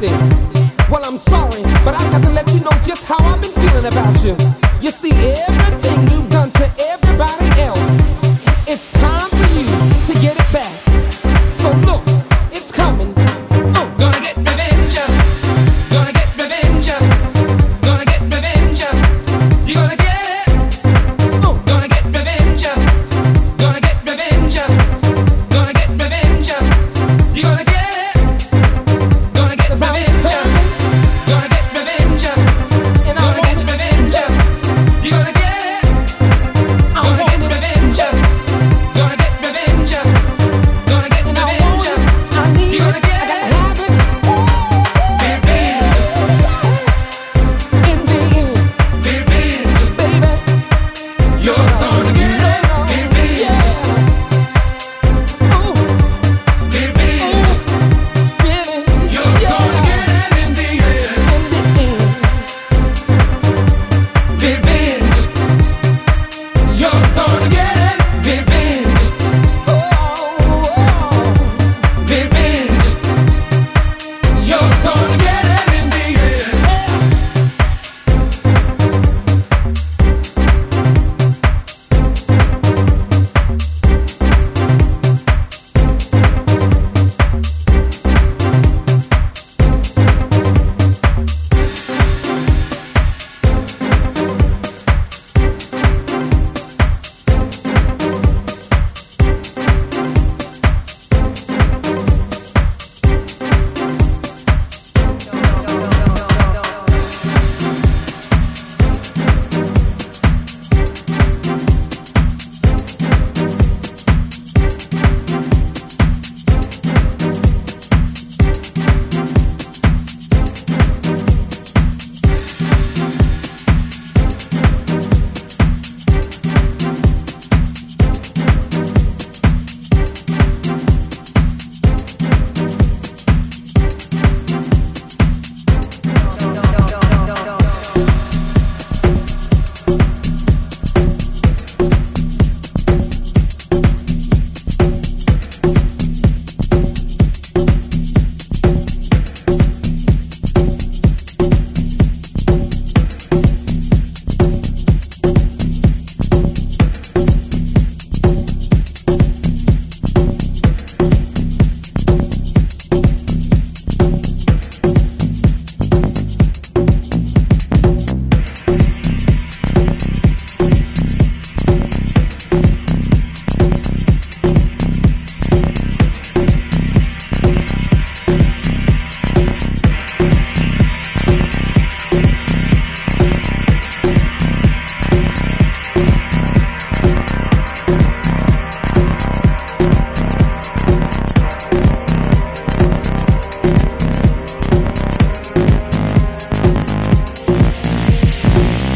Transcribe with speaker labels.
Speaker 1: 对。Oh.